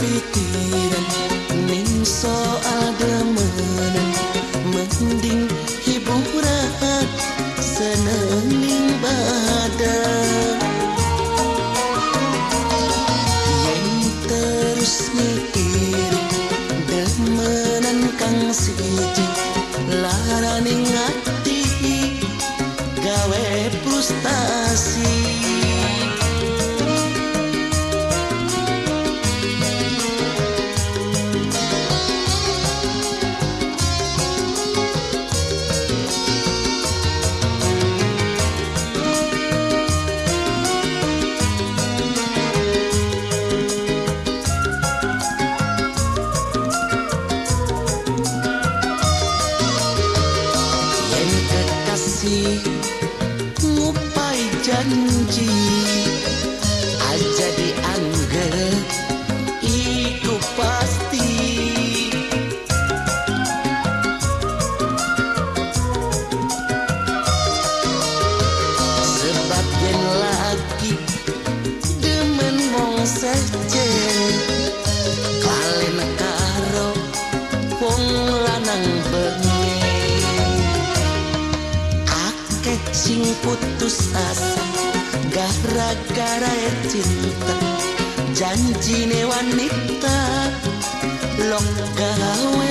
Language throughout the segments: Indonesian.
kapitiran Nin so ademenan Mending hiburan Seneling badan Yang terus nyitir kasih ngupai janji. Aja dianggap iku pasti. Sebab yen lagi demen wong sejen kalen karo wong lanang bengi sing putus asa gara-gara cinta. Janjine wanita lok gawe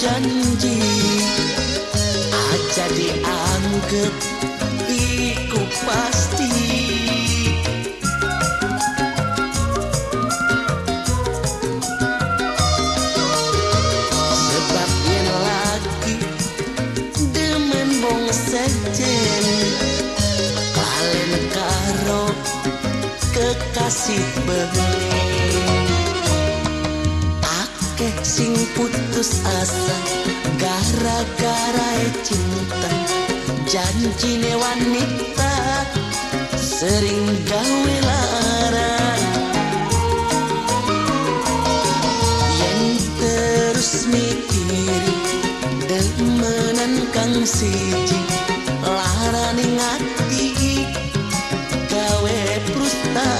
janji. Aja dianggap iku pasti. Sebab yen lagi demen wong sejen kalen karo kekasih bengi sing putus asa gara-gara cinta. Janjine wanita sering gawe lara, yang terus mikir demenan kang siji larane ngati gawe frustasi